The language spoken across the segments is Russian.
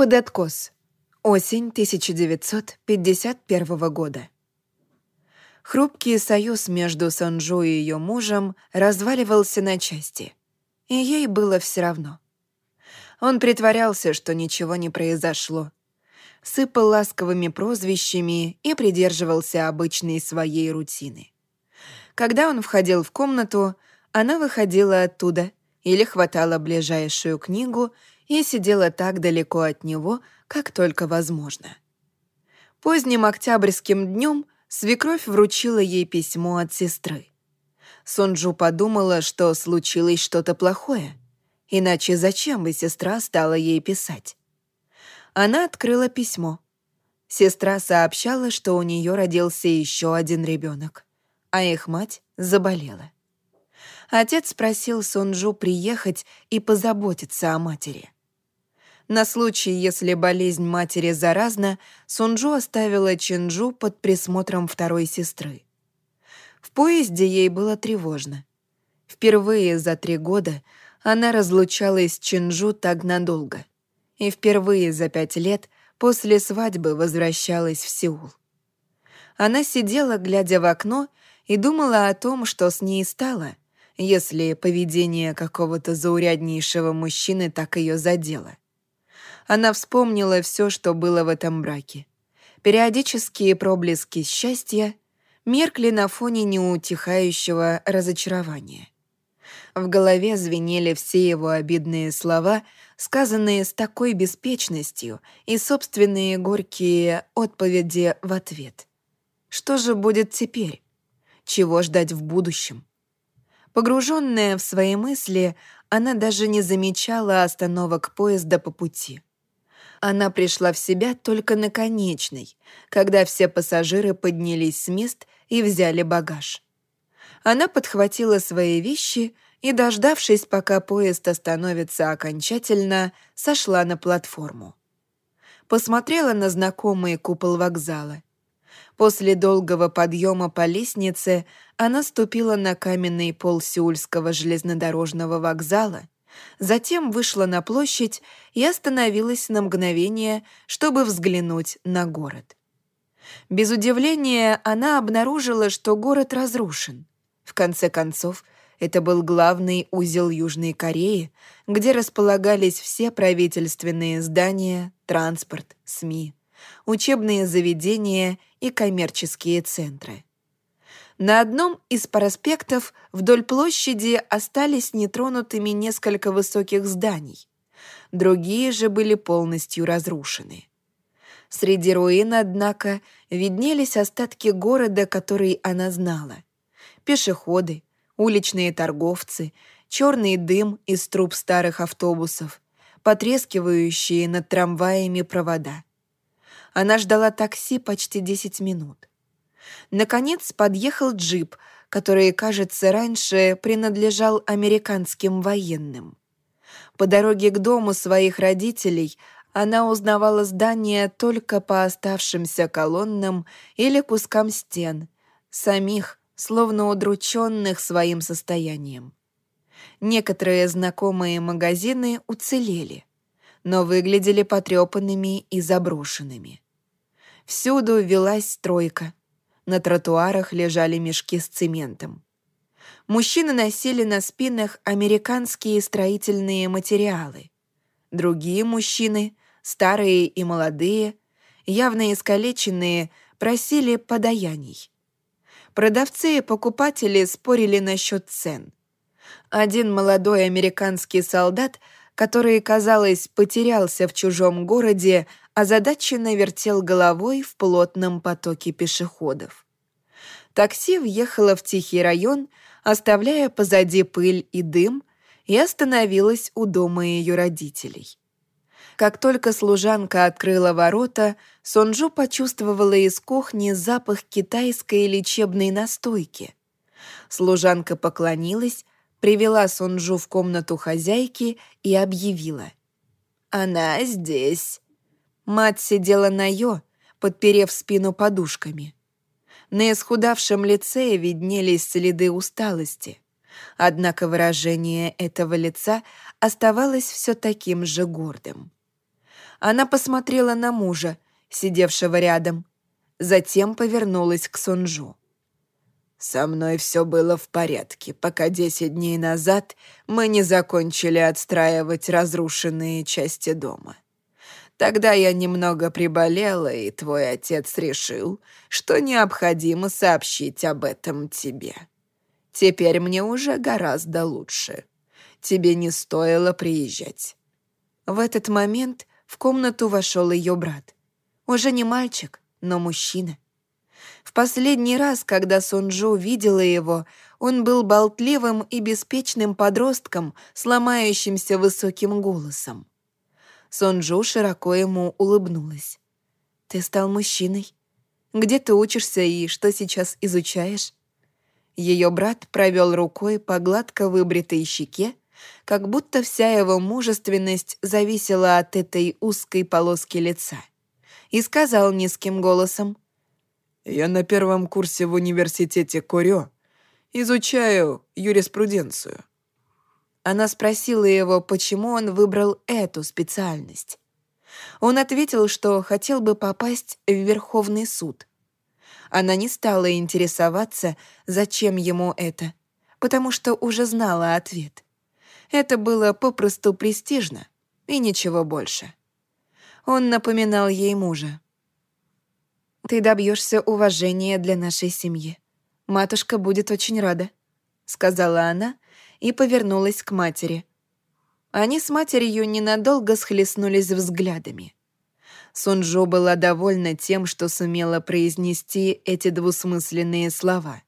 Под откос. Осень 1951 года. Хрупкий союз между Сонджу и ее мужем разваливался на части. И ей было все равно. Он притворялся, что ничего не произошло. Сыпал ласковыми прозвищами и придерживался обычной своей рутины. Когда он входил в комнату, она выходила оттуда или хватала ближайшую книгу и сидела так далеко от него, как только возможно. Поздним октябрьским днем свекровь вручила ей письмо от сестры. Сонджу подумала, что случилось что-то плохое. Иначе зачем бы сестра стала ей писать? Она открыла письмо. Сестра сообщала, что у нее родился еще один ребенок, а их мать заболела. Отец просил Сонджу приехать и позаботиться о матери. На случай, если болезнь матери заразна, Сунджу оставила Чинджу под присмотром второй сестры. В поезде ей было тревожно. Впервые за три года она разлучалась с Чинджу так надолго. И впервые за пять лет после свадьбы возвращалась в Сеул. Она сидела, глядя в окно, и думала о том, что с ней стало, если поведение какого-то зауряднейшего мужчины так ее задело. Она вспомнила все, что было в этом браке. Периодические проблески счастья меркли на фоне неутихающего разочарования. В голове звенели все его обидные слова, сказанные с такой беспечностью, и собственные горькие отповеди в ответ. Что же будет теперь? Чего ждать в будущем? Погруженная в свои мысли, она даже не замечала остановок поезда по пути. Она пришла в себя только на конечной, когда все пассажиры поднялись с мест и взяли багаж. Она подхватила свои вещи и, дождавшись, пока поезд остановится окончательно, сошла на платформу. Посмотрела на знакомый купол вокзала. После долгого подъема по лестнице она ступила на каменный пол Сеульского железнодорожного вокзала, затем вышла на площадь и остановилась на мгновение, чтобы взглянуть на город. Без удивления она обнаружила, что город разрушен. В конце концов, это был главный узел Южной Кореи, где располагались все правительственные здания, транспорт, СМИ, учебные заведения и коммерческие центры. На одном из проспектов вдоль площади остались нетронутыми несколько высоких зданий. Другие же были полностью разрушены. Среди руин, однако, виднелись остатки города, который она знала. Пешеходы, уличные торговцы, черный дым из труб старых автобусов, потрескивающие над трамваями провода. Она ждала такси почти 10 минут. Наконец подъехал джип, который, кажется, раньше принадлежал американским военным. По дороге к дому своих родителей она узнавала здание только по оставшимся колоннам или кускам стен, самих, словно удрученных своим состоянием. Некоторые знакомые магазины уцелели, но выглядели потрепанными и заброшенными. Всюду велась стройка — на тротуарах лежали мешки с цементом. Мужчины носили на спинах американские строительные материалы. Другие мужчины, старые и молодые, явно искалеченные, просили подаяний. Продавцы и покупатели спорили насчет цен. Один молодой американский солдат, который, казалось, потерялся в чужом городе, озадаченно вертел головой в плотном потоке пешеходов. Такси въехало в тихий район, оставляя позади пыль и дым, и остановилось у дома ее родителей. Как только служанка открыла ворота, Сонджу почувствовала из кухни запах китайской лечебной настойки. Служанка поклонилась, привела Сонджу в комнату хозяйки и объявила. «Она здесь». Мать сидела на «ё», подперев спину подушками. На исхудавшем лице виднелись следы усталости. Однако выражение этого лица оставалось все таким же гордым. Она посмотрела на мужа, сидевшего рядом. Затем повернулась к Сунжу. «Со мной все было в порядке, пока десять дней назад мы не закончили отстраивать разрушенные части дома. Тогда я немного приболела, и твой отец решил, что необходимо сообщить об этом тебе. Теперь мне уже гораздо лучше. Тебе не стоило приезжать». В этот момент в комнату вошел ее брат. Уже не мальчик, но мужчина. В последний раз, когда Сунджу видела его, он был болтливым и беспечным подростком с ломающимся высоким голосом. Сонджу широко ему улыбнулась. «Ты стал мужчиной. Где ты учишься и что сейчас изучаешь?» Ее брат провел рукой по гладко выбритой щеке, как будто вся его мужественность зависела от этой узкой полоски лица, и сказал низким голосом, «Я на первом курсе в университете Корё изучаю юриспруденцию. Она спросила его, почему он выбрал эту специальность. Он ответил, что хотел бы попасть в Верховный суд. Она не стала интересоваться, зачем ему это, потому что уже знала ответ. Это было попросту престижно и ничего больше. Он напоминал ей мужа. «Ты добьешься уважения для нашей семьи. Матушка будет очень рада», — сказала она, — и повернулась к матери. Они с матерью ненадолго схлестнулись взглядами. Сунжо была довольна тем, что сумела произнести эти двусмысленные слова.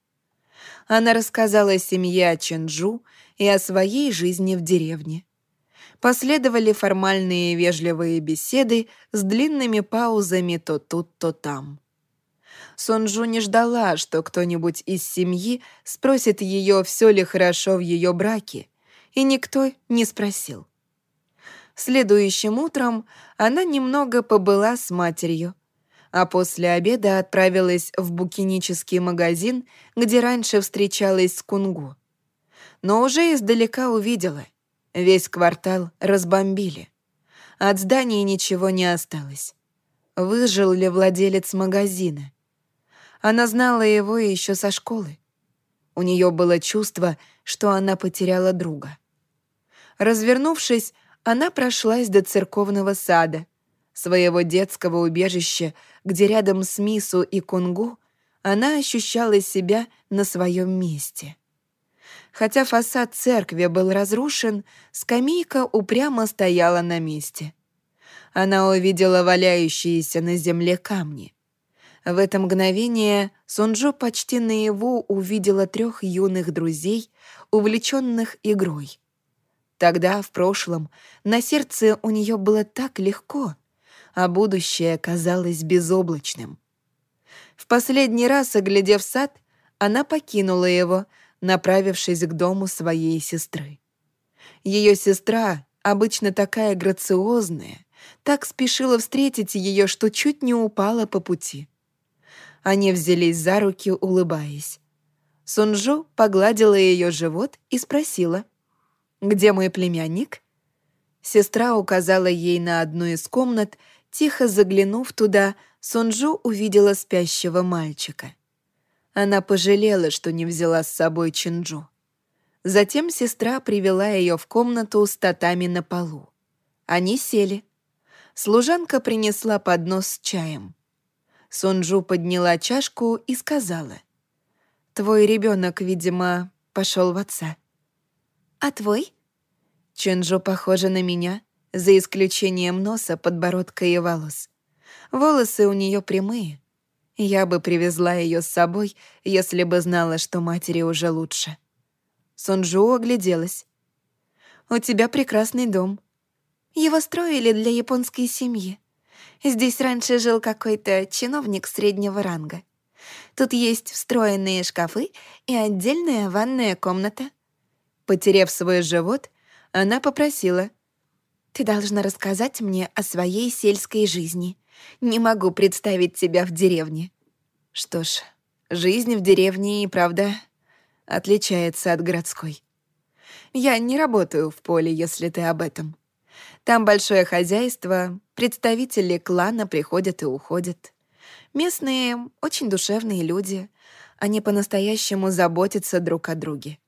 Она рассказала семье о Ченджу и о своей жизни в деревне. Последовали формальные вежливые беседы с длинными паузами то тут, то там. Сонджу не ждала, что кто-нибудь из семьи спросит ее, все ли хорошо в ее браке, и никто не спросил. Следующим утром она немного побыла с матерью, а после обеда отправилась в букинический магазин, где раньше встречалась с Кунгу. Но уже издалека увидела. Весь квартал разбомбили. От здания ничего не осталось. Выжил ли владелец магазина? Она знала его еще со школы. У нее было чувство, что она потеряла друга. Развернувшись, она прошлась до церковного сада, своего детского убежища, где рядом с Мису и Кунгу она ощущала себя на своем месте. Хотя фасад церкви был разрушен, скамейка упрямо стояла на месте. Она увидела валяющиеся на земле камни. В это мгновение Сунджо почти наяву увидела трех юных друзей, увлеченных игрой. Тогда, в прошлом, на сердце у нее было так легко, а будущее казалось безоблачным. В последний раз, оглядев сад, она покинула его, направившись к дому своей сестры. Ее сестра, обычно такая грациозная, так спешила встретить ее, что чуть не упала по пути. Они взялись за руки, улыбаясь. Сунжу погладила ее живот и спросила, «Где мой племянник?» Сестра указала ей на одну из комнат, тихо заглянув туда, Сунжу увидела спящего мальчика. Она пожалела, что не взяла с собой Чинджу. Затем сестра привела ее в комнату с татами на полу. Они сели. Служанка принесла поднос с чаем. Сонджу подняла чашку и сказала. «Твой ребенок, видимо, пошел в отца». «А твой?» Ченджо похожа на меня, за исключением носа, подбородка и волос. Волосы у нее прямые. Я бы привезла ее с собой, если бы знала, что матери уже лучше. Сонджу огляделась. «У тебя прекрасный дом. Его строили для японской семьи. Здесь раньше жил какой-то чиновник среднего ранга. Тут есть встроенные шкафы и отдельная ванная комната». Потерев свой живот, она попросила. «Ты должна рассказать мне о своей сельской жизни. Не могу представить тебя в деревне». Что ж, жизнь в деревне и правда отличается от городской. Я не работаю в поле, если ты об этом. Там большое хозяйство, представители клана приходят и уходят. Местные очень душевные люди. Они по-настоящему заботятся друг о друге.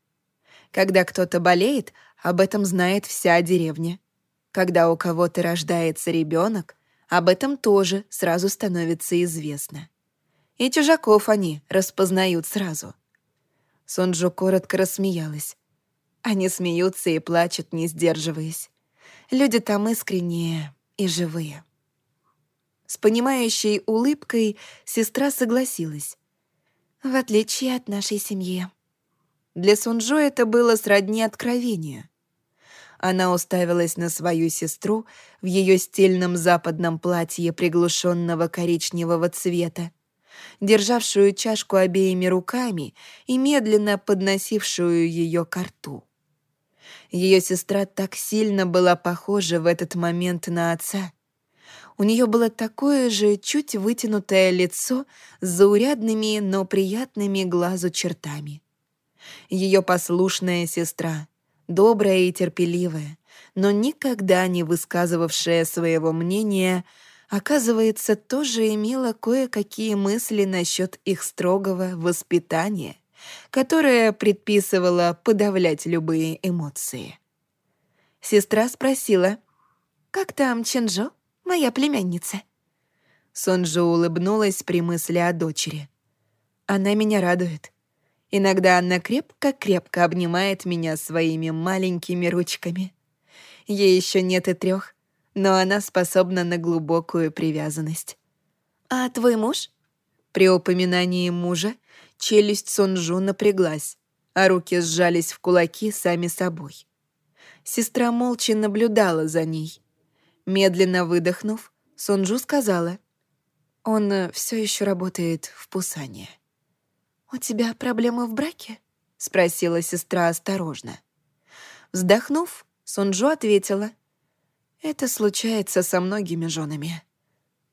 Когда кто-то болеет, об этом знает вся деревня. Когда у кого-то рождается ребенок, об этом тоже сразу становится известно. И чужаков они распознают сразу. Сонджо коротко рассмеялась. Они смеются и плачут, не сдерживаясь. Люди там искренние и живые. С понимающей улыбкой сестра согласилась. В отличие от нашей семьи. Для Сунжо это было сродни откровению. Она уставилась на свою сестру в ее стильном западном платье приглушенного коричневого цвета, державшую чашку обеими руками и медленно подносившую ее к рту. Ее сестра так сильно была похожа в этот момент на отца. У нее было такое же чуть вытянутое лицо с заурядными, но приятными глазу чертами. Ее послушная сестра, добрая и терпеливая, но никогда не высказывавшая своего мнения, оказывается, тоже имела кое-какие мысли насчет их строгого воспитания которая предписывала подавлять любые эмоции. Сестра спросила, «Как там Ченжо, моя племянница?» Сонджо улыбнулась при мысли о дочери. «Она меня радует. Иногда она крепко-крепко обнимает меня своими маленькими ручками. Ей еще нет и трех, но она способна на глубокую привязанность. «А твой муж?» При упоминании мужа челюсть Сонджу напряглась, а руки сжались в кулаки сами собой. Сестра молча наблюдала за ней. Медленно выдохнув, Сонджу сказала, «Он э, все еще работает в Пусане». «У тебя проблемы в браке?» — спросила сестра осторожно. Вздохнув, Сонджу ответила, «Это случается со многими женами».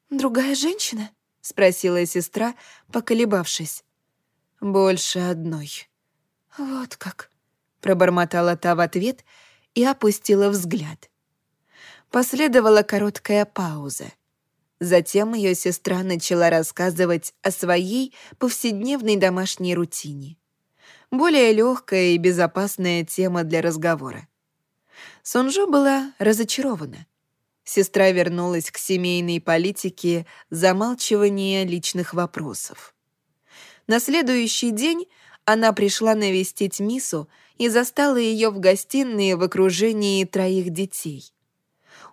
«Другая женщина?» — спросила сестра, поколебавшись. «Больше одной». «Вот как», — пробормотала та в ответ и опустила взгляд. Последовала короткая пауза. Затем ее сестра начала рассказывать о своей повседневной домашней рутине. Более легкая и безопасная тема для разговора. Сонжо была разочарована. Сестра вернулась к семейной политике замалчивания личных вопросов. На следующий день она пришла навестить Мису и застала ее в гостиной в окружении троих детей.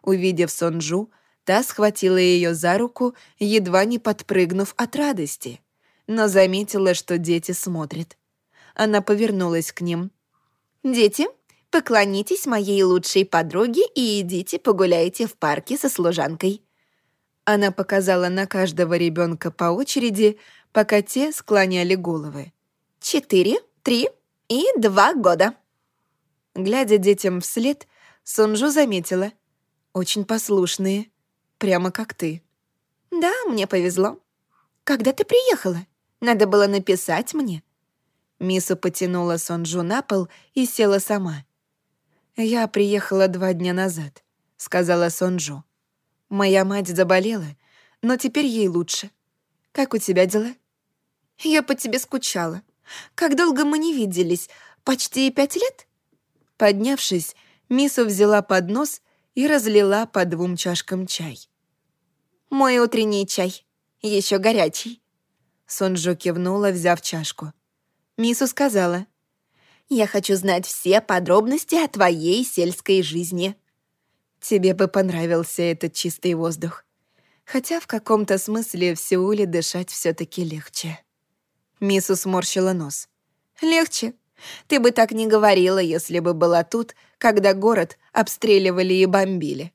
Увидев Сонджу, та схватила ее за руку, едва не подпрыгнув от радости, но заметила, что дети смотрят. Она повернулась к ним. «Дети, поклонитесь моей лучшей подруге и идите погуляйте в парке со служанкой». Она показала на каждого ребенка по очереди, пока те склоняли головы. «Четыре, три и два года». Глядя детям вслед, Сунжу заметила. «Очень послушные, прямо как ты». «Да, мне повезло. Когда ты приехала? Надо было написать мне». Мису потянула Сонджу на пол и села сама. «Я приехала два дня назад», — сказала Сонджу. «Моя мать заболела, но теперь ей лучше. Как у тебя дела?» «Я по тебе скучала. Как долго мы не виделись? Почти пять лет?» Поднявшись, Мису взяла поднос и разлила по двум чашкам чай. «Мой утренний чай. Еще горячий». Сонджо кивнула, взяв чашку. Мису сказала, «Я хочу знать все подробности о твоей сельской жизни». «Тебе бы понравился этот чистый воздух. Хотя в каком-то смысле в Сеуле дышать все таки легче». Мису сморщила нос. «Легче. Ты бы так не говорила, если бы была тут, когда город обстреливали и бомбили.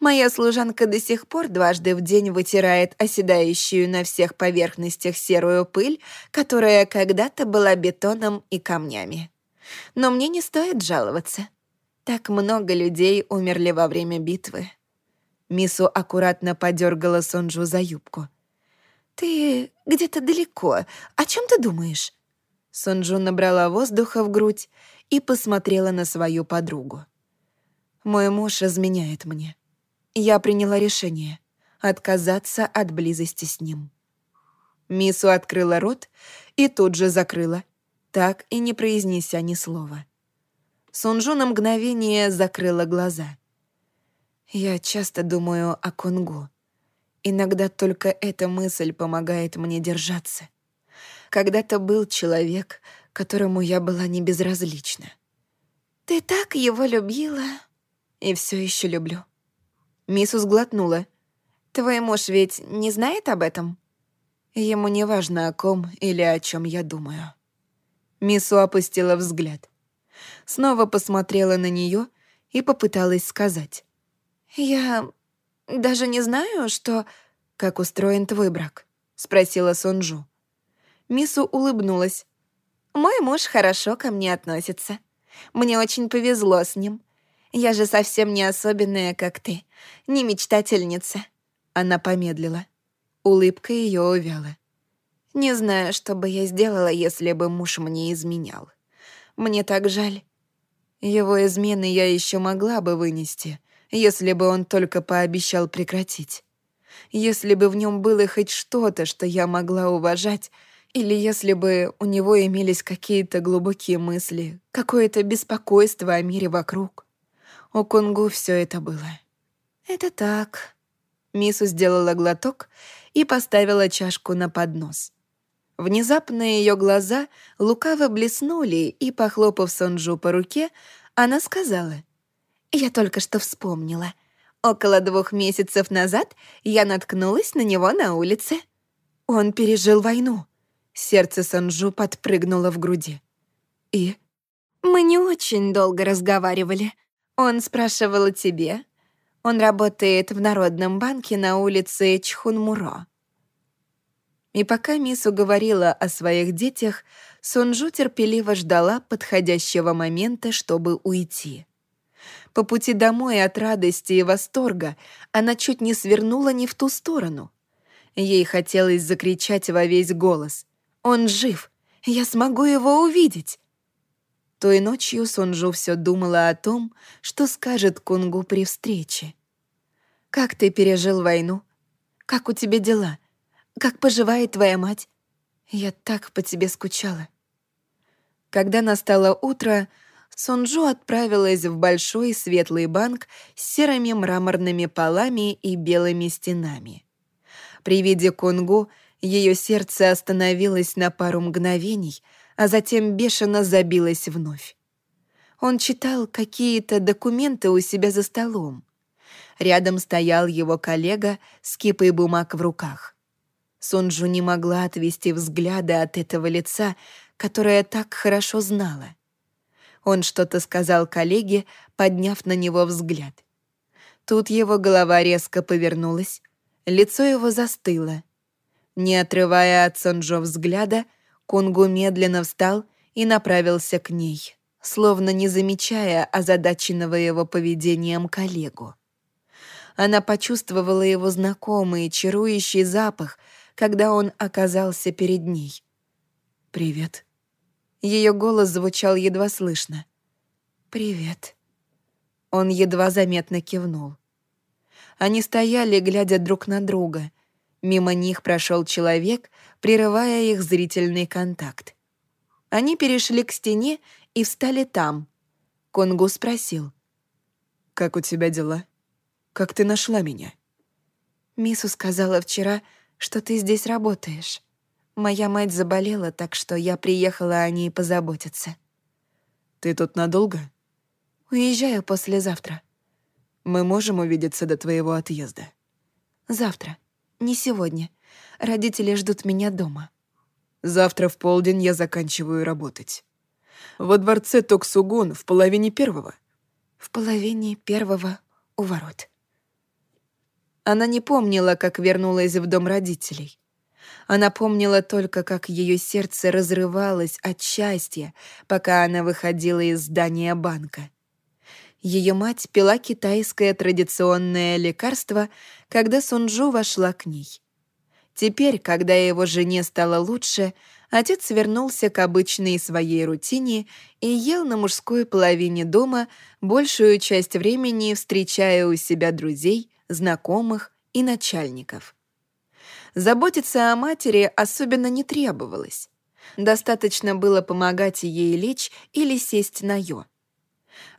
Моя служанка до сих пор дважды в день вытирает оседающую на всех поверхностях серую пыль, которая когда-то была бетоном и камнями. Но мне не стоит жаловаться. Так много людей умерли во время битвы». Мису аккуратно подергала Сонджу за юбку. «Ты где-то далеко. О чем ты думаешь?» Сонджу набрала воздуха в грудь и посмотрела на свою подругу. Мой муж изменяет мне. Я приняла решение отказаться от близости с ним. Мису открыла рот и тут же закрыла, так и не произнеся ни слова. Сунжу на мгновение закрыла глаза. Я часто думаю о Кунгу. Иногда только эта мысль помогает мне держаться. Когда-то был человек, которому я была не безразлична. «Ты так его любила!» «И все еще люблю». Мисус глотнула. «Твой муж ведь не знает об этом?» Ему не важно, о ком или о чем я думаю. Мису опустила взгляд. Снова посмотрела на нее и попыталась сказать. «Я даже не знаю, что... Как устроен твой брак?» — спросила Сонджу. Мису улыбнулась. «Мой муж хорошо ко мне относится. Мне очень повезло с ним. Я же совсем не особенная, как ты, не мечтательница». Она помедлила. Улыбка ее увяла. «Не знаю, что бы я сделала, если бы муж мне изменял. Мне так жаль. Его измены я еще могла бы вынести, если бы он только пообещал прекратить. Если бы в нем было хоть что-то, что я могла уважать, или если бы у него имелись какие-то глубокие мысли, какое-то беспокойство о мире вокруг. У Кунгу все это было. «Это так». Мису сделала глоток и поставила чашку на поднос. Внезапно ее глаза лукаво блеснули, и, похлопав Сонджу по руке, она сказала, «Я только что вспомнила. Около двух месяцев назад я наткнулась на него на улице. Он пережил войну». Сердце Сонджу подпрыгнуло в груди. «И?» «Мы не очень долго разговаривали. Он спрашивал о тебе, он работает в Народном банке на улице Чхунмуро. И пока Мису говорила о своих детях, Сонджу терпеливо ждала подходящего момента, чтобы уйти. По пути домой от радости и восторга она чуть не свернула не в ту сторону. Ей хотелось закричать во весь голос. «Он жив! Я смогу его увидеть!» Той ночью Сонджу все думала о том, что скажет Кунгу при встрече. «Как ты пережил войну? Как у тебя дела? Как поживает твоя мать? Я так по тебе скучала». Когда настало утро, Сонджу отправилась в большой светлый банк с серыми мраморными полами и белыми стенами. При виде Кунгу ее сердце остановилось на пару мгновений — а затем бешено забилась вновь. Он читал какие-то документы у себя за столом. Рядом стоял его коллега с кипой бумаг в руках. Сунджу не могла отвести взгляда от этого лица, которое так хорошо знала. Он что-то сказал коллеге, подняв на него взгляд. Тут его голова резко повернулась, лицо его застыло. Не отрывая от Сонджо взгляда, Кунгу медленно встал и направился к ней, словно не замечая озадаченного его поведением коллегу. Она почувствовала его знакомый, чарующий запах, когда он оказался перед ней. «Привет». Ее голос звучал едва слышно. «Привет». Он едва заметно кивнул. Они стояли, глядя друг на друга. Мимо них прошел человек, прерывая их зрительный контакт. Они перешли к стене и встали там. Конгу спросил. «Как у тебя дела? Как ты нашла меня?» «Мису сказала вчера, что ты здесь работаешь. Моя мать заболела, так что я приехала о ней позаботиться». «Ты тут надолго?» «Уезжаю послезавтра». «Мы можем увидеться до твоего отъезда?» «Завтра. Не сегодня. Родители ждут меня дома. Завтра в полдень я заканчиваю работать. Во дворце Токсугун в половине первого. В половине первого у ворот. Она не помнила, как вернулась в дом родителей. Она помнила только, как ее сердце разрывалось от счастья, пока она выходила из здания банка. Ее мать пила китайское традиционное лекарство, когда Сунджу вошла к ней. Теперь, когда его жене стало лучше, Отец вернулся к обычной своей рутине и ел на мужской половине дома большую часть времени, встречая у себя друзей, знакомых и начальников. Заботиться о матери особенно не требовалось. Достаточно было помогать ей лечь или сесть на ё.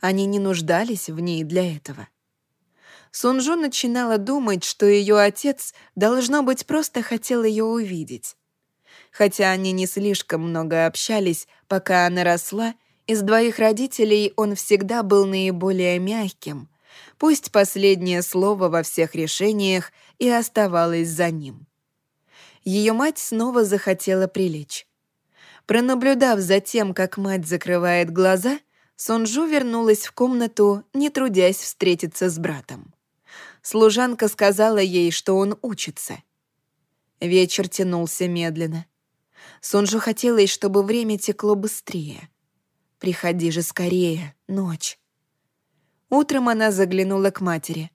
Они не нуждались в ней для этого. Сунжу начинала думать, что ее отец, должно быть, просто хотел ее увидеть. Хотя они не слишком много общались, пока она росла, из двоих родителей он всегда был наиболее мягким, пусть последнее слово во всех решениях и оставалось за ним. Ее мать снова захотела прилечь. Пронаблюдав за тем, как мать закрывает глаза, Сонджу вернулась в комнату, не трудясь встретиться с братом. Служанка сказала ей, что он учится. Вечер тянулся медленно. Сонджу хотелось, чтобы время текло быстрее. «Приходи же скорее, ночь». Утром она заглянула к матери.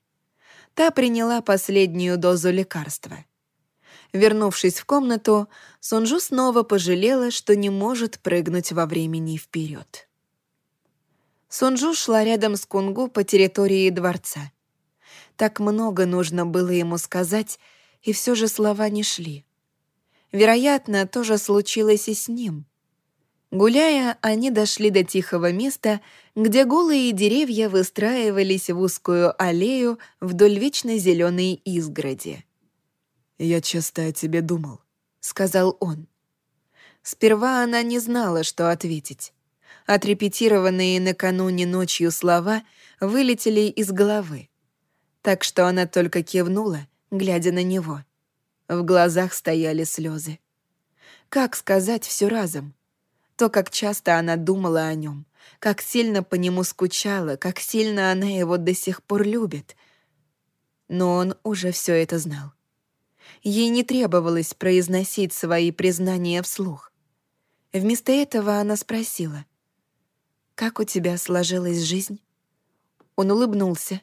Та приняла последнюю дозу лекарства. Вернувшись в комнату, Сонджу снова пожалела, что не может прыгнуть во времени вперед. Сонджу шла рядом с Кунгу по территории дворца. Так много нужно было ему сказать, и все же слова не шли. Вероятно, то же случилось и с ним. Гуляя, они дошли до тихого места, где голые деревья выстраивались в узкую аллею вдоль вечно зеленой изгороди. «Я часто о тебе думал», — сказал он. Сперва она не знала, что ответить. Отрепетированные накануне ночью слова вылетели из головы так что она только кивнула, глядя на него. В глазах стояли слезы. Как сказать все разом? То, как часто она думала о нем, как сильно по нему скучала, как сильно она его до сих пор любит. Но он уже все это знал. Ей не требовалось произносить свои признания вслух. Вместо этого она спросила, «Как у тебя сложилась жизнь?» Он улыбнулся.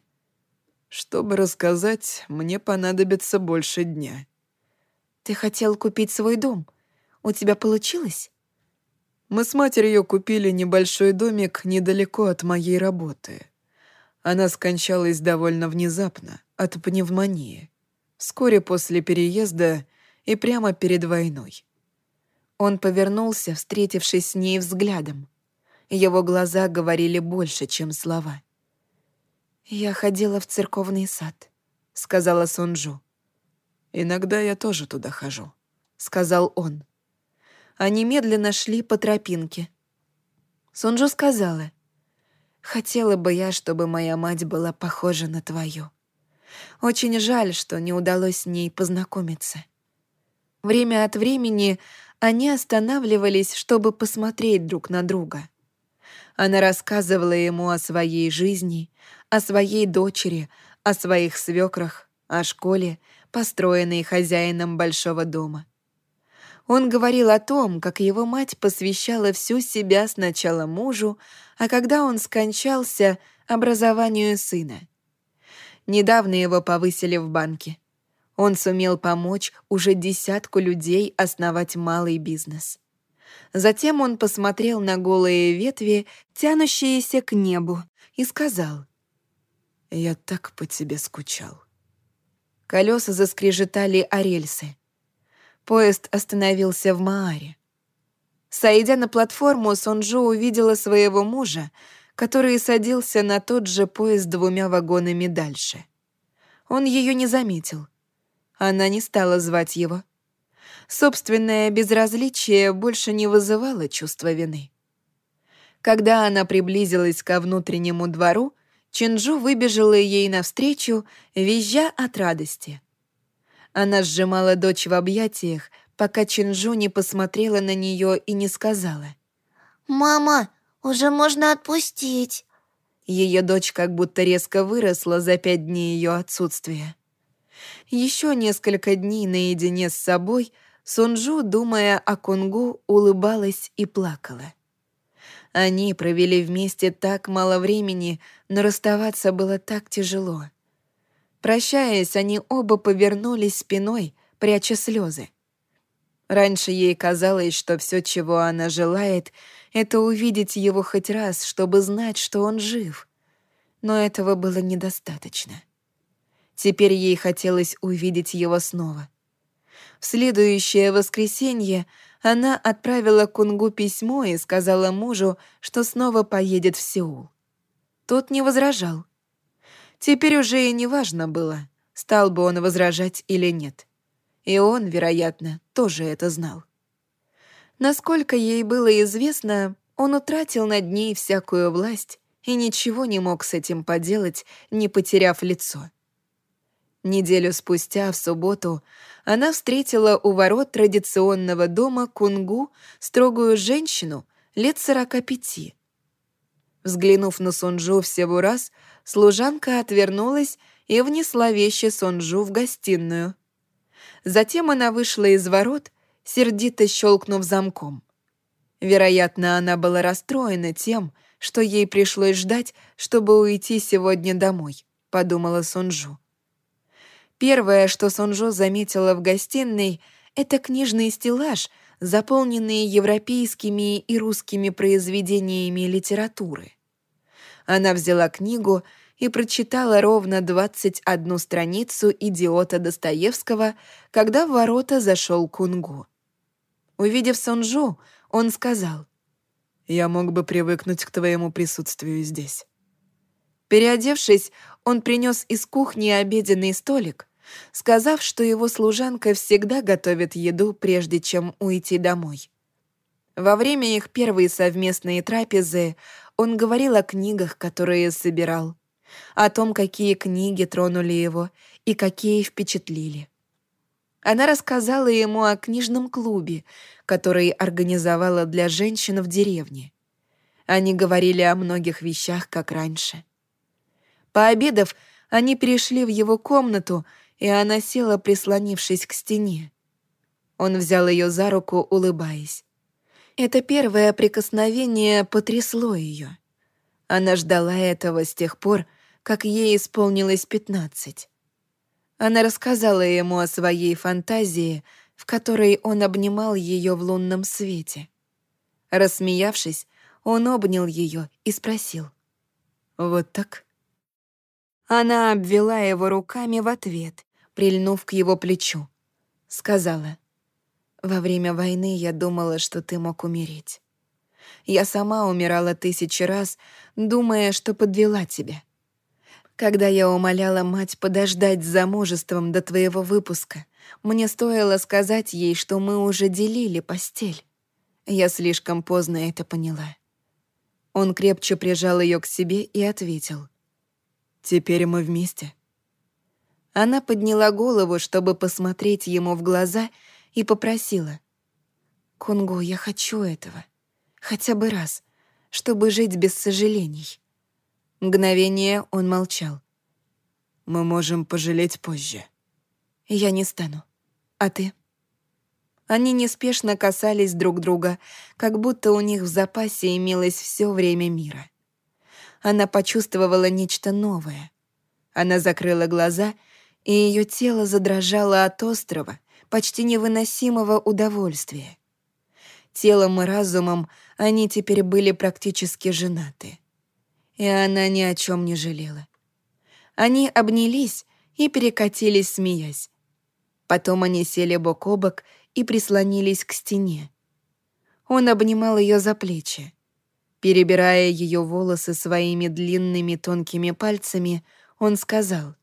Чтобы рассказать, мне понадобится больше дня. Ты хотел купить свой дом. У тебя получилось? Мы с матерью купили небольшой домик недалеко от моей работы. Она скончалась довольно внезапно, от пневмонии. Вскоре после переезда и прямо перед войной. Он повернулся, встретившись с ней взглядом. Его глаза говорили больше, чем слова. «Я ходила в церковный сад», — сказала Сунжу. «Иногда я тоже туда хожу», — сказал он. Они медленно шли по тропинке. Сунжу сказала, «Хотела бы я, чтобы моя мать была похожа на твою. Очень жаль, что не удалось с ней познакомиться». Время от времени они останавливались, чтобы посмотреть друг на друга. Она рассказывала ему о своей жизни, о своей дочери, о своих свекрах, о школе, построенной хозяином большого дома. Он говорил о том, как его мать посвящала всю себя сначала мужу, а когда он скончался, образованию сына. Недавно его повысили в банке. Он сумел помочь уже десятку людей основать малый бизнес. Затем он посмотрел на голые ветви, тянущиеся к небу, и сказал, я так по тебе скучал. Колеса заскрежетали о рельсы. Поезд остановился в Мааре. Сойдя на платформу, Сонджо увидела своего мужа, который садился на тот же поезд двумя вагонами дальше. Он ее не заметил. Она не стала звать его. Собственное безразличие больше не вызывало чувства вины. Когда она приблизилась ко внутреннему двору, Чинджу выбежала ей навстречу, визжа от радости. Она сжимала дочь в объятиях, пока Чинджу не посмотрела на нее и не сказала. «Мама, уже можно отпустить». Ее дочь как будто резко выросла за пять дней ее отсутствия. Еще несколько дней наедине с собой Сунжу, думая о Кунгу, улыбалась и плакала. Они провели вместе так мало времени, но расставаться было так тяжело. Прощаясь, они оба повернулись спиной, пряча слезы. Раньше ей казалось, что все, чего она желает, это увидеть его хоть раз, чтобы знать, что он жив. Но этого было недостаточно. Теперь ей хотелось увидеть его снова. В следующее воскресенье она отправила Кунгу письмо и сказала мужу, что снова поедет в Сеул. Тот не возражал. Теперь уже и не важно было, стал бы он возражать или нет. И он, вероятно, тоже это знал. Насколько ей было известно, он утратил над ней всякую власть и ничего не мог с этим поделать, не потеряв лицо. Неделю спустя, в субботу, она встретила у ворот традиционного дома Кунгу строгую женщину лет сорока пяти. Взглянув на Сунжу всего раз, служанка отвернулась и внесла вещи Сунжу в гостиную. Затем она вышла из ворот, сердито щелкнув замком. Вероятно, она была расстроена тем, что ей пришлось ждать, чтобы уйти сегодня домой, подумала Сунжу. Первое, что Сонжо заметила в гостиной, это книжный стеллаж, заполненный европейскими и русскими произведениями литературы. Она взяла книгу и прочитала ровно 21 страницу «Идиота» Достоевского, когда в ворота зашел Кунгу. Увидев Сонжу, он сказал, «Я мог бы привыкнуть к твоему присутствию здесь». Переодевшись, он принес из кухни обеденный столик, сказав, что его служанка всегда готовит еду, прежде чем уйти домой. Во время их первой совместной трапезы он говорил о книгах, которые собирал, о том, какие книги тронули его и какие впечатлили. Она рассказала ему о книжном клубе, который организовала для женщин в деревне. Они говорили о многих вещах, как раньше. Пообедав, они перешли в его комнату и она села, прислонившись к стене. Он взял ее за руку, улыбаясь. Это первое прикосновение потрясло ее. Она ждала этого с тех пор, как ей исполнилось пятнадцать. Она рассказала ему о своей фантазии, в которой он обнимал ее в лунном свете. Рассмеявшись, он обнял ее и спросил. «Вот так?» Она обвела его руками в ответ, прильнув к его плечу. Сказала, «Во время войны я думала, что ты мог умереть. Я сама умирала тысячи раз, думая, что подвела тебя. Когда я умоляла мать подождать с замужеством до твоего выпуска, мне стоило сказать ей, что мы уже делили постель. Я слишком поздно это поняла. Он крепче прижал ее к себе и ответил. «Теперь мы вместе». Она подняла голову, чтобы посмотреть ему в глаза, и попросила. «Кунгу, я хочу этого. Хотя бы раз, чтобы жить без сожалений». Мгновение он молчал. «Мы можем пожалеть позже». «Я не стану. А ты?» Они неспешно касались друг друга, как будто у них в запасе имелось все время мира. Она почувствовала нечто новое. Она закрыла глаза и и ее тело задрожало от острого, почти невыносимого удовольствия. Телом и разумом они теперь были практически женаты. И она ни о чем не жалела. Они обнялись и перекатились, смеясь. Потом они сели бок о бок и прислонились к стене. Он обнимал ее за плечи. Перебирая ее волосы своими длинными тонкими пальцами, он сказал,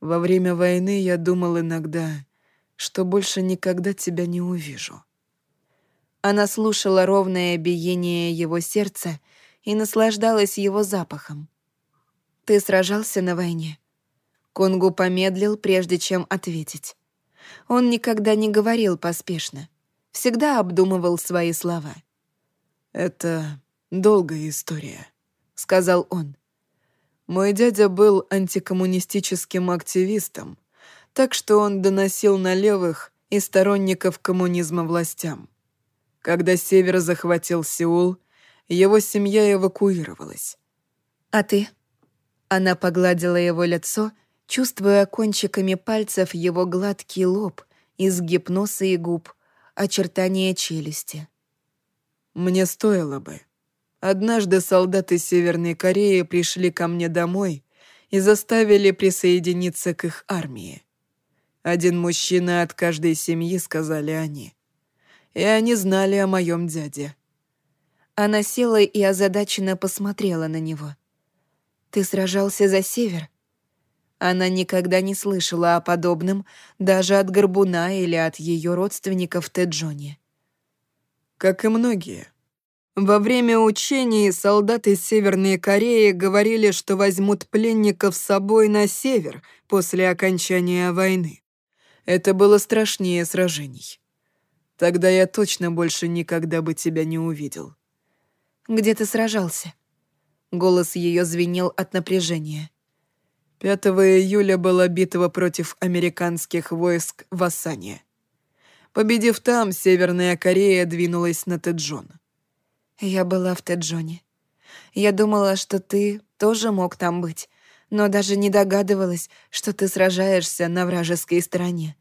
во время войны я думал иногда, что больше никогда тебя не увижу. Она слушала ровное биение его сердца и наслаждалась его запахом. «Ты сражался на войне?» Конгу помедлил, прежде чем ответить. Он никогда не говорил поспешно, всегда обдумывал свои слова. «Это долгая история», — сказал он. Мой дядя был антикоммунистическим активистом, так что он доносил на левых и сторонников коммунизма властям. Когда Север захватил Сеул, его семья эвакуировалась. «А ты?» Она погладила его лицо, чувствуя кончиками пальцев его гладкий лоб, изгиб носа и губ, очертания челюсти. «Мне стоило бы. Однажды солдаты Северной Кореи пришли ко мне домой и заставили присоединиться к их армии. Один мужчина от каждой семьи, сказали они. И они знали о моем дяде. Она села и озадаченно посмотрела на него. «Ты сражался за север?» Она никогда не слышала о подобном даже от Горбуна или от ее родственников Теджоне. Как и многие. Во время учений солдаты Северной Кореи говорили, что возьмут пленников с собой на север после окончания войны. Это было страшнее сражений. Тогда я точно больше никогда бы тебя не увидел. Где ты сражался?» Голос ее звенел от напряжения. 5 июля была битва против американских войск в Асане. Победив там, Северная Корея двинулась на Теджон. Я была в Теджоне. Я думала, что ты тоже мог там быть, но даже не догадывалась, что ты сражаешься на вражеской стороне.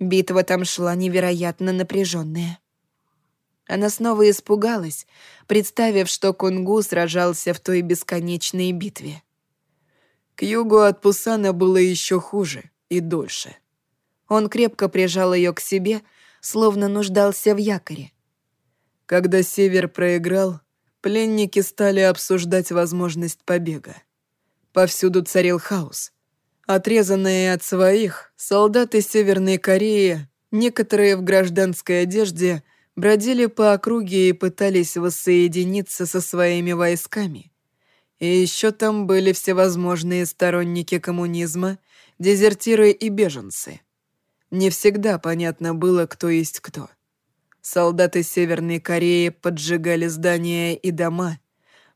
Битва там шла невероятно напряженная. Она снова испугалась, представив, что Кунгу сражался в той бесконечной битве. К югу от Пусана было еще хуже и дольше. Он крепко прижал ее к себе, словно нуждался в якоре. Когда Север проиграл, пленники стали обсуждать возможность побега. Повсюду царил хаос. Отрезанные от своих, солдаты Северной Кореи, некоторые в гражданской одежде — бродили по округе и пытались воссоединиться со своими войсками. И еще там были всевозможные сторонники коммунизма, дезертиры и беженцы. Не всегда понятно было, кто есть кто. Солдаты Северной Кореи поджигали здания и дома,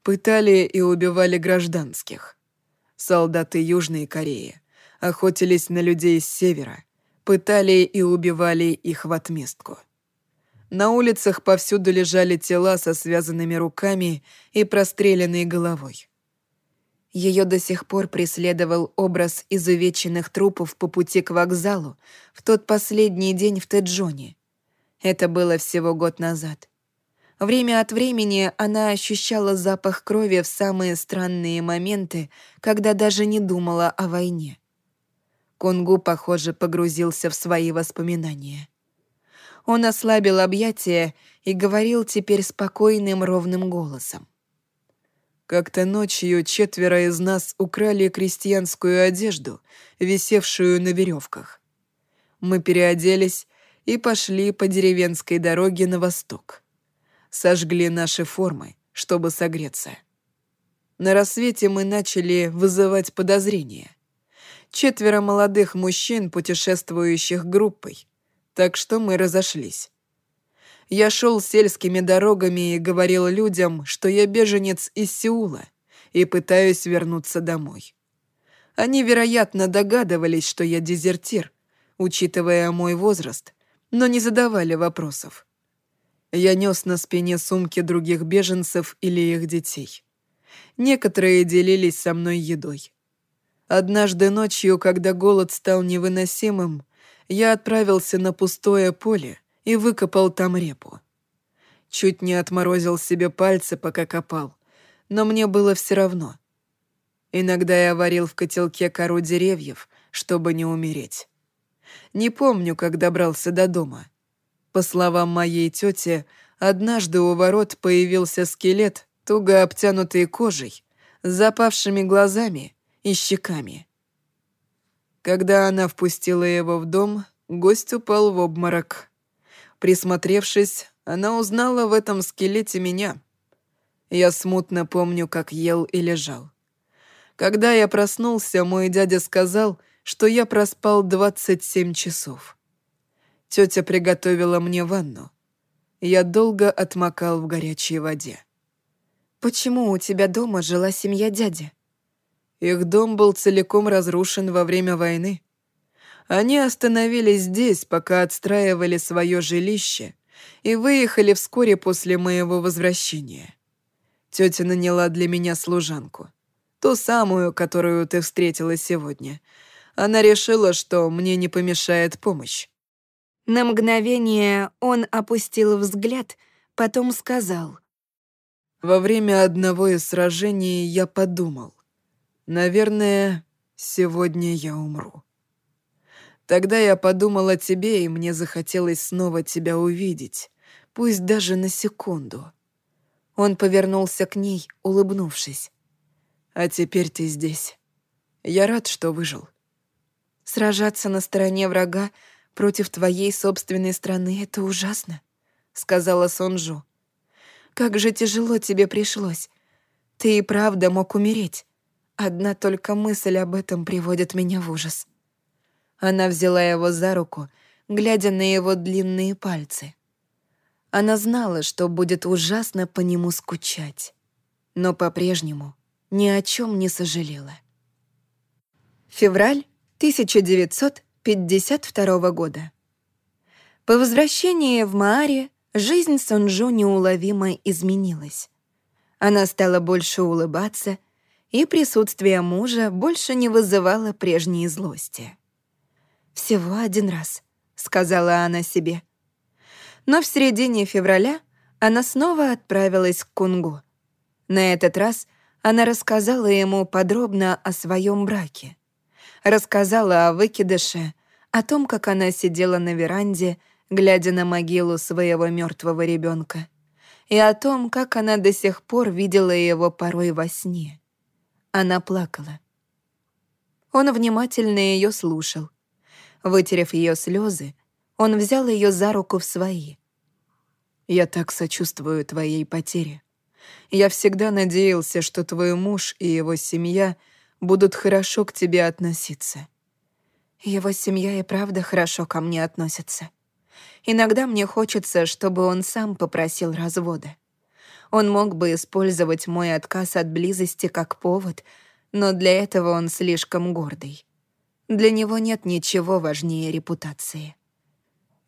пытали и убивали гражданских. Солдаты Южной Кореи охотились на людей с севера, пытали и убивали их в отместку. На улицах повсюду лежали тела со связанными руками и простреленной головой. Ее до сих пор преследовал образ изувеченных трупов по пути к вокзалу в тот последний день в Теджоне. Это было всего год назад. Время от времени она ощущала запах крови в самые странные моменты, когда даже не думала о войне. Конгу, похоже, погрузился в свои воспоминания. Он ослабил объятия и говорил теперь спокойным ровным голосом. Как-то ночью четверо из нас украли крестьянскую одежду, висевшую на веревках. Мы переоделись и пошли по деревенской дороге на восток. Сожгли наши формы, чтобы согреться. На рассвете мы начали вызывать подозрения. Четверо молодых мужчин, путешествующих группой, так что мы разошлись. Я шел сельскими дорогами и говорил людям, что я беженец из Сеула и пытаюсь вернуться домой. Они, вероятно, догадывались, что я дезертир, учитывая мой возраст, но не задавали вопросов. Я нес на спине сумки других беженцев или их детей. Некоторые делились со мной едой. Однажды ночью, когда голод стал невыносимым, я отправился на пустое поле и выкопал там репу. Чуть не отморозил себе пальцы, пока копал, но мне было все равно. Иногда я варил в котелке кору деревьев, чтобы не умереть. Не помню, как добрался до дома. По словам моей тети, однажды у ворот появился скелет, туго обтянутый кожей, с запавшими глазами и щеками. Когда она впустила его в дом, гость упал в обморок. Присмотревшись, она узнала в этом скелете меня. Я смутно помню, как ел и лежал. Когда я проснулся, мой дядя сказал, что я проспал 27 часов. Тетя приготовила мне ванну. Я долго отмокал в горячей воде. «Почему у тебя дома жила семья дяди?» Их дом был целиком разрушен во время войны. Они остановились здесь, пока отстраивали свое жилище, и выехали вскоре после моего возвращения. Тетя наняла для меня служанку. Ту самую, которую ты встретила сегодня. Она решила, что мне не помешает помощь. На мгновение он опустил взгляд, потом сказал. «Во время одного из сражений я подумал. Наверное, сегодня я умру. Тогда я подумал о тебе, и мне захотелось снова тебя увидеть, пусть даже на секунду». Он повернулся к ней, улыбнувшись. «А теперь ты здесь. Я рад, что выжил». Сражаться на стороне врага против твоей собственной страны — это ужасно», — сказала Сонжу. «Как же тяжело тебе пришлось. Ты и правда мог умереть. Одна только мысль об этом приводит меня в ужас». Она взяла его за руку, глядя на его длинные пальцы. Она знала, что будет ужасно по нему скучать, но по-прежнему ни о чем не сожалела. Февраль 1900 52 года. По возвращении в Мааре жизнь Сонджо неуловимо изменилась. Она стала больше улыбаться, и присутствие мужа больше не вызывало прежней злости. «Всего один раз», — сказала она себе. Но в середине февраля она снова отправилась к Кунгу. На этот раз она рассказала ему подробно о своем браке. Рассказала о выкидыше, о том, как она сидела на веранде, глядя на могилу своего мертвого ребенка, и о том, как она до сих пор видела его порой во сне. Она плакала. Он внимательно ее слушал. Вытерев ее слезы, он взял ее за руку в свои. «Я так сочувствую твоей потере. Я всегда надеялся, что твой муж и его семья будут хорошо к тебе относиться. Его семья и правда хорошо ко мне относится. Иногда мне хочется, чтобы он сам попросил развода. Он мог бы использовать мой отказ от близости как повод, но для этого он слишком гордый. Для него нет ничего важнее репутации.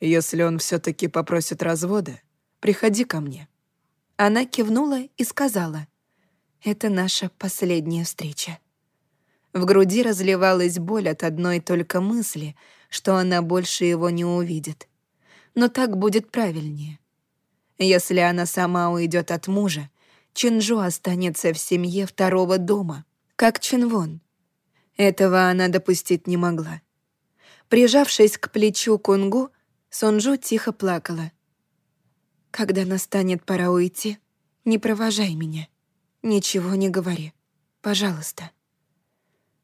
Если он все таки попросит развода, приходи ко мне. Она кивнула и сказала, «Это наша последняя встреча». В груди разливалась боль от одной только мысли, что она больше его не увидит. Но так будет правильнее. Если она сама уйдет от мужа, Чинжу останется в семье второго дома, как Чинвон. Этого она допустить не могла. Прижавшись к плечу Кунгу, Сонджу тихо плакала. «Когда настанет пора уйти, не провожай меня. Ничего не говори. Пожалуйста».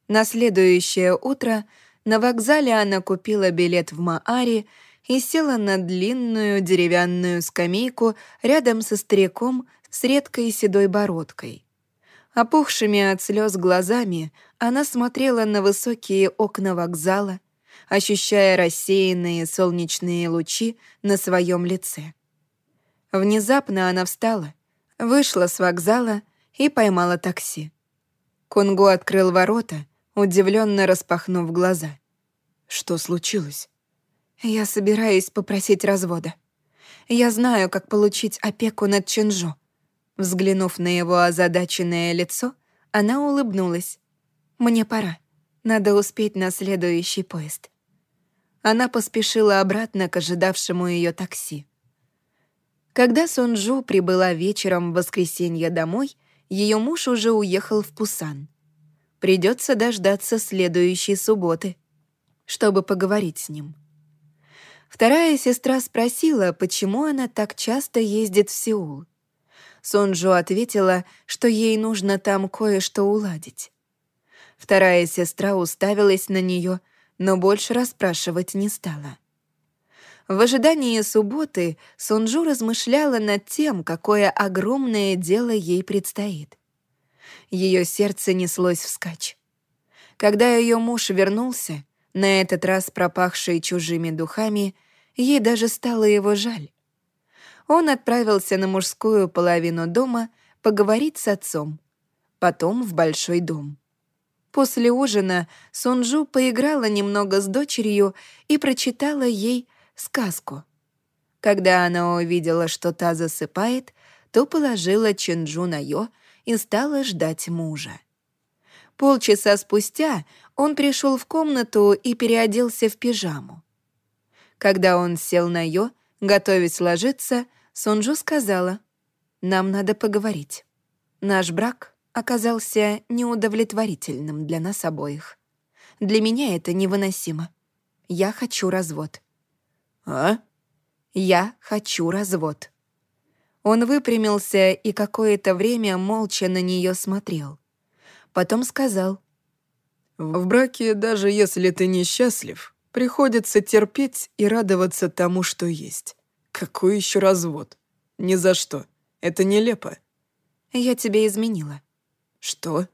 На следующее утро на вокзале она купила билет в Мааре и села на длинную деревянную скамейку рядом со стариком с редкой седой бородкой. Опухшими от слез глазами она смотрела на высокие окна вокзала, ощущая рассеянные солнечные лучи на своем лице. Внезапно она встала, вышла с вокзала и поймала такси. Кунгу открыл ворота — удивленно распахнув глаза. «Что случилось?» «Я собираюсь попросить развода. Я знаю, как получить опеку над Чинжо». Взглянув на его озадаченное лицо, она улыбнулась. «Мне пора. Надо успеть на следующий поезд». Она поспешила обратно к ожидавшему ее такси. Когда Сонджу прибыла вечером в воскресенье домой, ее муж уже уехал в Пусан. Придется дождаться следующей субботы, чтобы поговорить с ним. Вторая сестра спросила, почему она так часто ездит в Сеул. Сонджу ответила, что ей нужно там кое-что уладить. Вторая сестра уставилась на нее, но больше расспрашивать не стала. В ожидании субботы Сонджу размышляла над тем, какое огромное дело ей предстоит ее сердце неслось вскачь. Когда ее муж вернулся, на этот раз пропахший чужими духами, ей даже стало его жаль. Он отправился на мужскую половину дома поговорить с отцом, потом в большой дом. После ужина Сунжу поиграла немного с дочерью и прочитала ей сказку. Когда она увидела, что та засыпает, то положила Чинджу на Йо и стала ждать мужа. Полчаса спустя он пришел в комнату и переоделся в пижаму. Когда он сел на Йо, готовясь ложиться, Сунжу сказала, «Нам надо поговорить. Наш брак оказался неудовлетворительным для нас обоих. Для меня это невыносимо. Я хочу развод». «А?» «Я хочу развод». Он выпрямился и какое-то время молча на нее смотрел. Потом сказал. «В браке, даже если ты несчастлив, приходится терпеть и радоваться тому, что есть. Какой еще развод? Ни за что. Это нелепо». «Я тебя изменила». «Что?»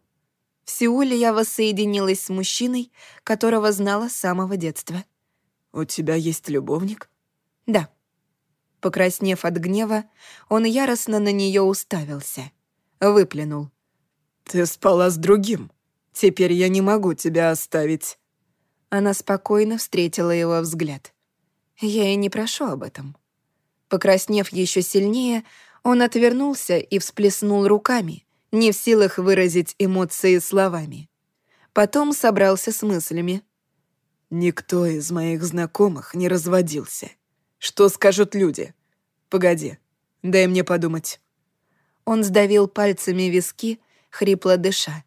В Сеуле я воссоединилась с мужчиной, которого знала с самого детства. «У тебя есть любовник?» «Да». Покраснев от гнева, он яростно на нее уставился. Выплюнул. «Ты спала с другим. Теперь я не могу тебя оставить». Она спокойно встретила его взгляд. «Я и не прошу об этом». Покраснев еще сильнее, он отвернулся и всплеснул руками, не в силах выразить эмоции словами. Потом собрался с мыслями. «Никто из моих знакомых не разводился. Что скажут люди? Погоди, дай мне подумать». Он сдавил пальцами виски, хрипло дыша.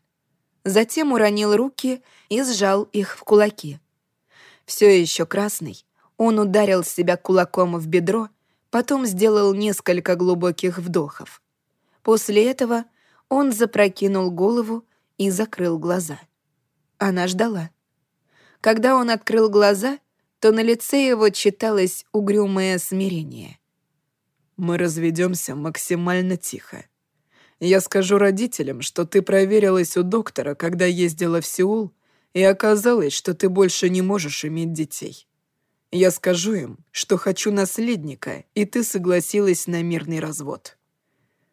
Затем уронил руки и сжал их в кулаки. Все еще красный, он ударил себя кулаком в бедро, потом сделал несколько глубоких вдохов. После этого он запрокинул голову и закрыл глаза. Она ждала. Когда он открыл глаза, то на лице его читалось угрюмое смирение. «Мы разведемся максимально тихо. Я скажу родителям, что ты проверилась у доктора, когда ездила в Сеул, и оказалось, что ты больше не можешь иметь детей. Я скажу им, что хочу наследника, и ты согласилась на мирный развод».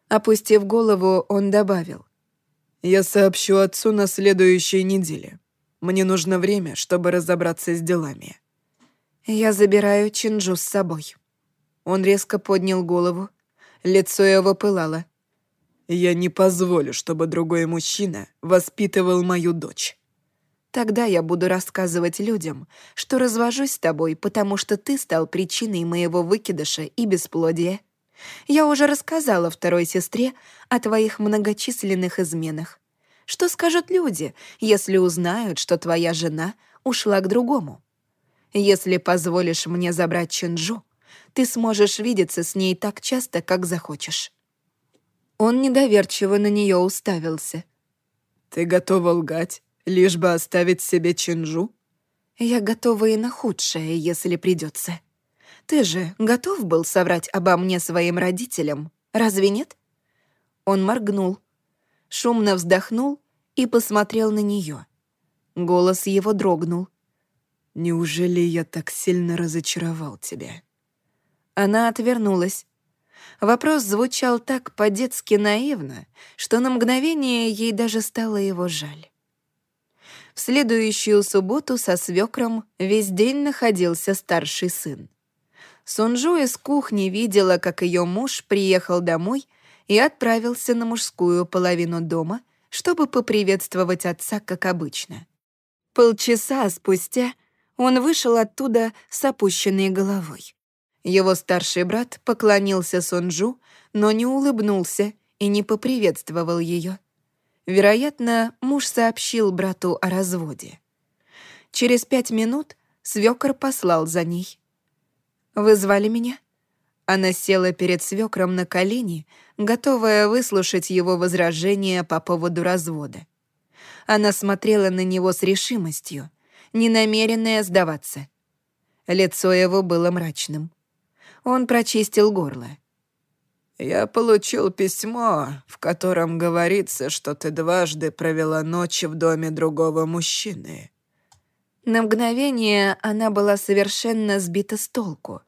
Опустив голову, он добавил. «Я сообщу отцу на следующей неделе. Мне нужно время, чтобы разобраться с делами». «Я забираю Чинджу с собой». Он резко поднял голову. Лицо его пылало. Я не позволю, чтобы другой мужчина воспитывал мою дочь. Тогда я буду рассказывать людям, что развожусь с тобой, потому что ты стал причиной моего выкидыша и бесплодия. Я уже рассказала второй сестре о твоих многочисленных изменах. Что скажут люди, если узнают, что твоя жена ушла к другому? Если позволишь мне забрать Чинджу, ты сможешь видеться с ней так часто, как захочешь. Он недоверчиво на нее уставился. «Ты готова лгать, лишь бы оставить себе Чинжу?» «Я готова и на худшее, если придется. Ты же готов был соврать обо мне своим родителям, разве нет?» Он моргнул, шумно вздохнул и посмотрел на нее. Голос его дрогнул. «Неужели я так сильно разочаровал тебя?» Она отвернулась, Вопрос звучал так по-детски наивно, что на мгновение ей даже стало его жаль. В следующую субботу со свекром весь день находился старший сын. Сунжу из кухни видела, как ее муж приехал домой и отправился на мужскую половину дома, чтобы поприветствовать отца, как обычно. Полчаса спустя он вышел оттуда с опущенной головой. Его старший брат поклонился Сонджу, но не улыбнулся и не поприветствовал ее. Вероятно, муж сообщил брату о разводе. Через пять минут свекор послал за ней. «Вы звали меня?» Она села перед свекром на колени, готовая выслушать его возражения по поводу развода. Она смотрела на него с решимостью, не намеренная сдаваться. Лицо его было мрачным. Он прочистил горло. «Я получил письмо, в котором говорится, что ты дважды провела ночь в доме другого мужчины». На мгновение она была совершенно сбита с толку.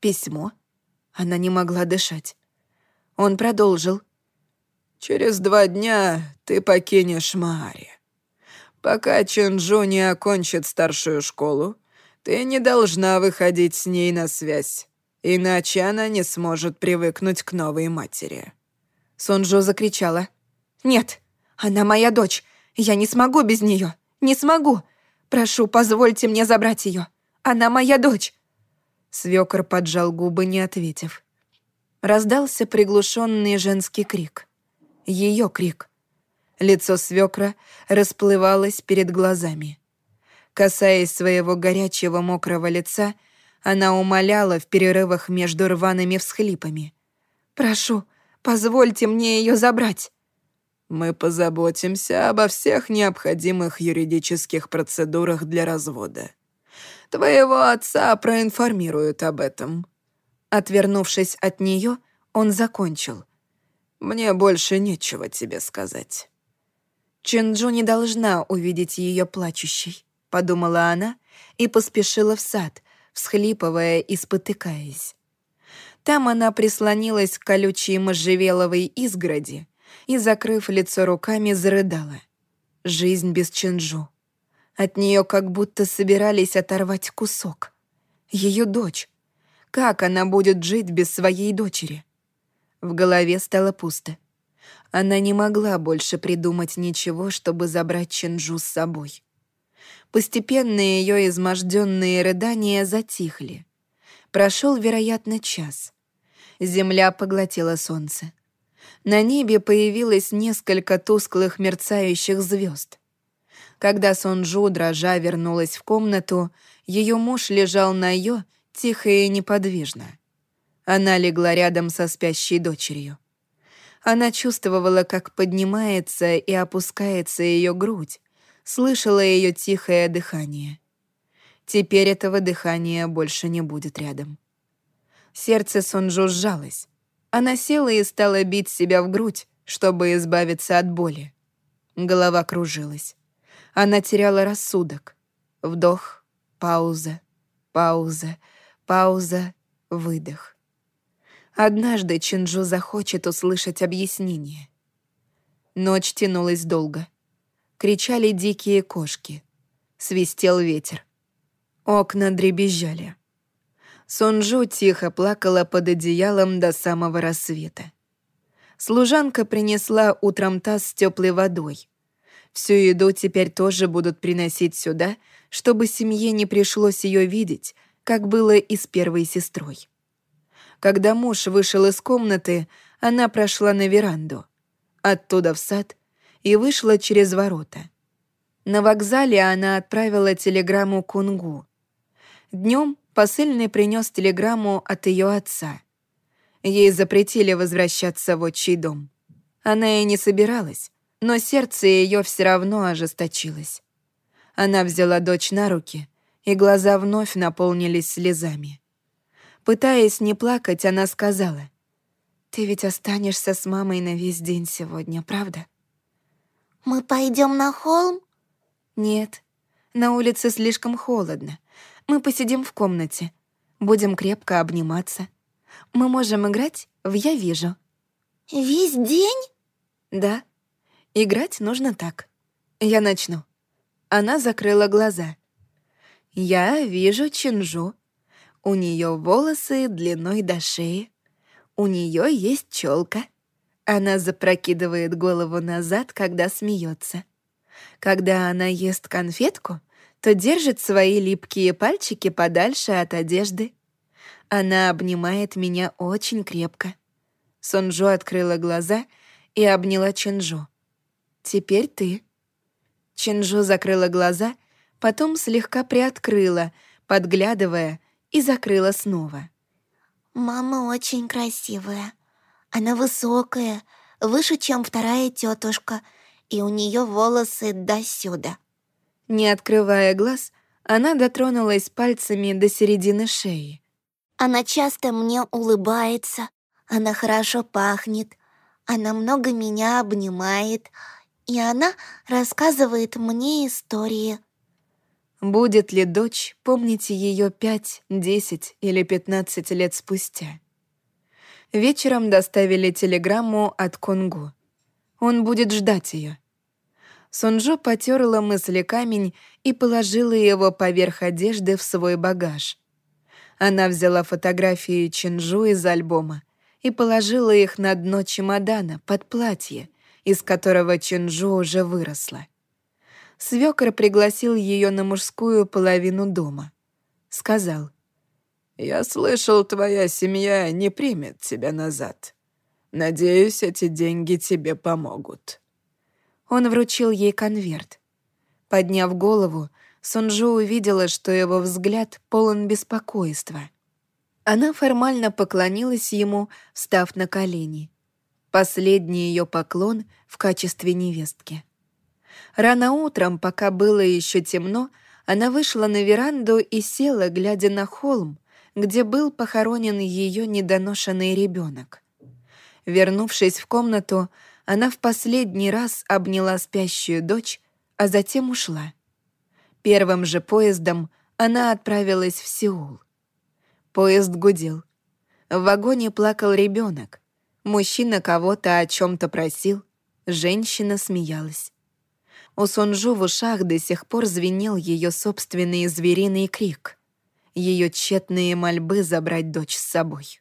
Письмо? Она не могла дышать. Он продолжил. «Через два дня ты покинешь Мари. Пока Чунджу не окончит старшую школу, ты не должна выходить с ней на связь. Иначе она не сможет привыкнуть к новой матери». Сонджо закричала. «Нет, она моя дочь. Я не смогу без нее. Не смогу. Прошу, позвольте мне забрать ее. Она моя дочь». Свёкор поджал губы, не ответив. Раздался приглушенный женский крик. Ее крик. Лицо свекра расплывалось перед глазами. Касаясь своего горячего мокрого лица, она умоляла в перерывах между рваными всхлипами. «Прошу, позвольте мне ее забрать». «Мы позаботимся обо всех необходимых юридических процедурах для развода. Твоего отца проинформируют об этом». Отвернувшись от нее, он закончил. «Мне больше нечего тебе сказать». Чинджу не должна увидеть ее плачущей, подумала она и поспешила в сад, всхлипывая и спотыкаясь. Там она прислонилась к колючей можжевеловой изгороди и, закрыв лицо руками, зарыдала. Жизнь без Чинджу. От нее как будто собирались оторвать кусок. Ее дочь. Как она будет жить без своей дочери? В голове стало пусто. Она не могла больше придумать ничего, чтобы забрать Чинджу с собой. Постепенно ее изможденные рыдания затихли. Прошел, вероятно, час. Земля поглотила солнце. На небе появилось несколько тусклых мерцающих звезд. Когда Сонджу, дрожа, вернулась в комнату, ее муж лежал на ее, тихо и неподвижно. Она легла рядом со спящей дочерью. Она чувствовала, как поднимается и опускается ее грудь, слышала ее тихое дыхание. Теперь этого дыхания больше не будет рядом. Сердце Сонджу сжалось. Она села и стала бить себя в грудь, чтобы избавиться от боли. Голова кружилась. Она теряла рассудок. Вдох, пауза, пауза, пауза, выдох. Однажды Чинджу захочет услышать объяснение. Ночь тянулась долго. Кричали дикие кошки. Свистел ветер. Окна дребезжали. Сонджу тихо плакала под одеялом до самого рассвета. Служанка принесла утром таз с теплой водой. Всю еду теперь тоже будут приносить сюда, чтобы семье не пришлось ее видеть, как было и с первой сестрой. Когда муж вышел из комнаты, она прошла на веранду, оттуда в сад и вышла через ворота. На вокзале она отправила телеграмму Кунгу. Днем посыльный принес телеграмму от ее отца. Ей запретили возвращаться в отчий дом. Она и не собиралась, но сердце ее все равно ожесточилось. Она взяла дочь на руки, и глаза вновь наполнились слезами. Пытаясь не плакать, она сказала, «Ты ведь останешься с мамой на весь день сегодня, правда?» «Мы пойдем на холм?» «Нет, на улице слишком холодно. Мы посидим в комнате. Будем крепко обниматься. Мы можем играть в «Я вижу». «Весь день?» «Да. Играть нужно так. Я начну». Она закрыла глаза. «Я вижу Чинжу. У нее волосы длиной до шеи. У нее есть челка. Она запрокидывает голову назад, когда смеется. Когда она ест конфетку, то держит свои липкие пальчики подальше от одежды. Она обнимает меня очень крепко. Сонджо открыла глаза и обняла Чинжо. «Теперь ты». Чинжо закрыла глаза, потом слегка приоткрыла, подглядывая, и закрыла снова. «Мама очень красивая. Она высокая, выше, чем вторая тетушка, и у нее волосы до сюда». Не открывая глаз, она дотронулась пальцами до середины шеи. «Она часто мне улыбается, она хорошо пахнет, она много меня обнимает, и она рассказывает мне истории». Будет ли дочь помнить ее пять, десять или пятнадцать лет спустя? Вечером доставили телеграмму от Конгу. Он будет ждать ее. Сунжо потерла мысли камень и положила его поверх одежды в свой багаж. Она взяла фотографии Чинжу из альбома и положила их на дно чемодана под платье, из которого Чинжу уже выросла. Свёкор пригласил ее на мужскую половину дома. Сказал, Я слышал, твоя семья не примет тебя назад. Надеюсь, эти деньги тебе помогут». Он вручил ей конверт. Подняв голову, Сунжу увидела, что его взгляд полон беспокойства. Она формально поклонилась ему, встав на колени. Последний ее поклон в качестве невестки. Рано утром, пока было еще темно, она вышла на веранду и села, глядя на холм, где был похоронен ее недоношенный ребенок. Вернувшись в комнату, она в последний раз обняла спящую дочь, а затем ушла. Первым же поездом она отправилась в Сеул. Поезд гудел. В вагоне плакал ребенок. Мужчина кого-то о чем-то просил, женщина смеялась. У Сунжу в ушах до сих пор звенел ее собственный звериный крик, ее тщетные мольбы забрать дочь с собой.